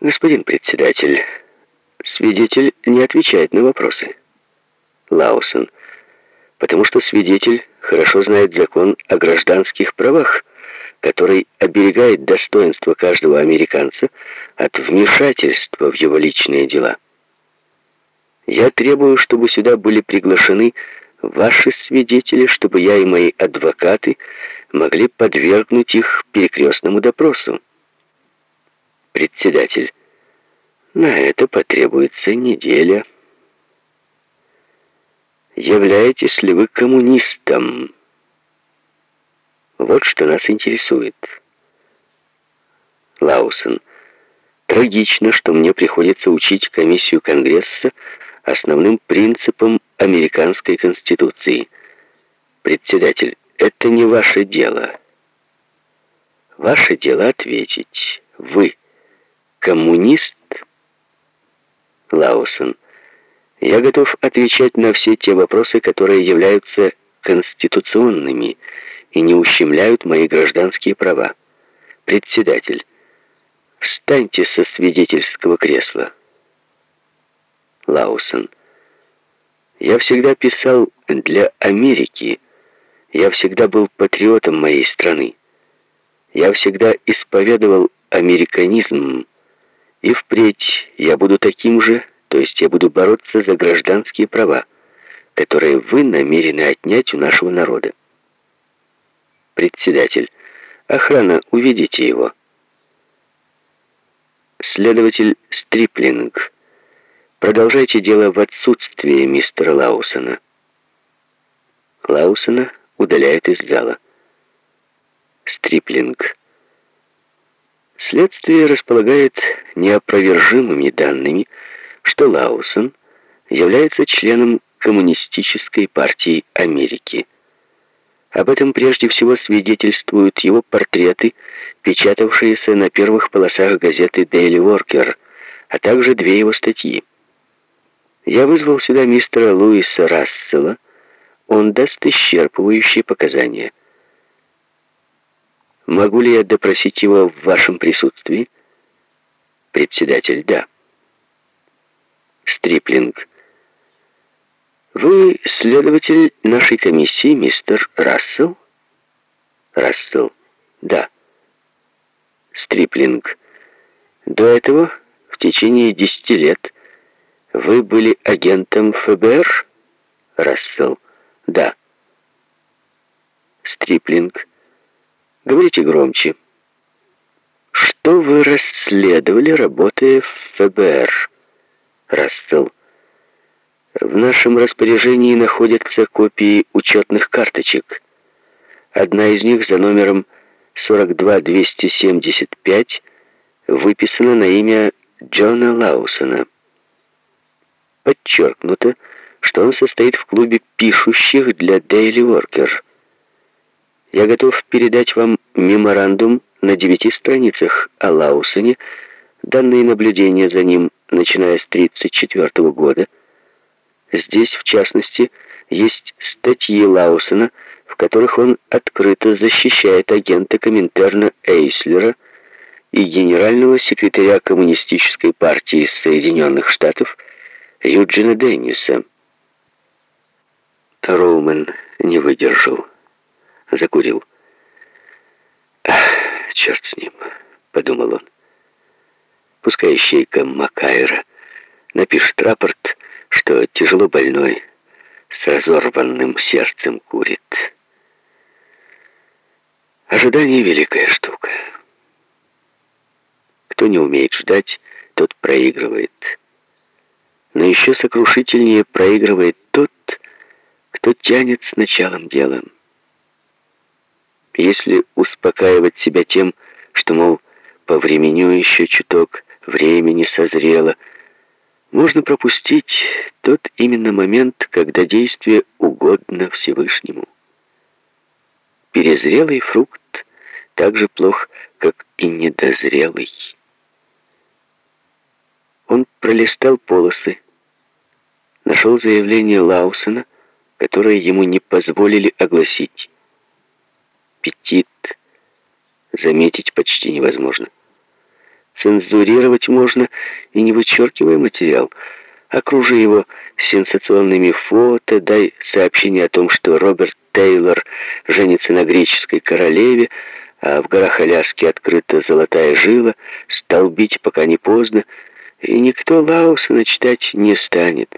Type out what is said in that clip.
Господин председатель, свидетель не отвечает на вопросы. Лаусон, потому что свидетель хорошо знает закон о гражданских правах, который оберегает достоинство каждого американца от вмешательства в его личные дела. Я требую, чтобы сюда были приглашены ваши свидетели, чтобы я и мои адвокаты могли подвергнуть их перекрестному допросу. Председатель. На это потребуется неделя. Являетесь ли вы коммунистом? Вот что нас интересует. Лаусон. Трагично, что мне приходится учить комиссию Конгресса основным принципам американской Конституции. Председатель, это не ваше дело. Ваше дело ответить. Вы коммунист? Лаусон. Я готов отвечать на все те вопросы, которые являются конституционными и не ущемляют мои гражданские права. Председатель. Встаньте со свидетельского кресла. Лаусон. Я всегда писал для Америки. Я всегда был патриотом моей страны. Я всегда исповедовал американизм. И впредь я буду таким же, то есть я буду бороться за гражданские права, которые вы намерены отнять у нашего народа. Председатель. Охрана, уведите его. Следователь Стриплинг. Продолжайте дело в отсутствие мистера Лаусона. Лаусона удаляют из зала. Стриплинг. Следствие располагает неопровержимыми данными, что Лаусон является членом Коммунистической партии Америки. Об этом прежде всего свидетельствуют его портреты, печатавшиеся на первых полосах газеты «Дейли Worker», а также две его статьи. Я вызвал сюда мистера Луиса Рассела. Он даст исчерпывающие показания. Могу ли я допросить его в вашем присутствии? Председатель, да. Стриплинг. Вы следователь нашей комиссии, мистер Рассел? Рассел. Да. Стриплинг. До этого, в течение десяти лет, вы были агентом ФБР? Рассел. Да. Стриплинг. Говорите громче. Что вы расследовали, работая в ФБР? Рассел. В нашем распоряжении находятся копии учетных карточек. Одна из них за номером 42275 выписана на имя Джона Лаусона подчеркнуто, что он состоит в клубе пишущих для Daily Worker. Я готов передать вам меморандум на девяти страницах о Лаусоне, данные наблюдения за ним, начиная с 1934 года. Здесь, в частности, есть статьи Лаусона, в которых он открыто защищает агента Коминтерна Эйслера и генерального секретаря Коммунистической партии Соединенных Штатов Юджина Денниса. Роумен не выдержал. Закурил. «Ах, черт с ним», — подумал он. Пускай ищейка Макайра напишет рапорт, что тяжело больной с разорванным сердцем курит. Ожидание — великая штука. Кто не умеет ждать, тот проигрывает но еще сокрушительнее проигрывает тот, кто тянет с началом дела. Если успокаивать себя тем, что, мол, по времени еще чуток, времени созрело, можно пропустить тот именно момент, когда действие угодно Всевышнему. Перезрелый фрукт так же плох, как и недозрелый. Он пролистал полосы, нашел заявление Лаусона, которое ему не позволили огласить. Петит заметить почти невозможно. цензурировать можно и не вычеркивая материал. Окружи его сенсационными фото, дай сообщение о том, что Роберт Тейлор женится на греческой королеве, а в горах Аляски открыта золотая жила, столбить пока не поздно, и никто Лаусона читать не станет.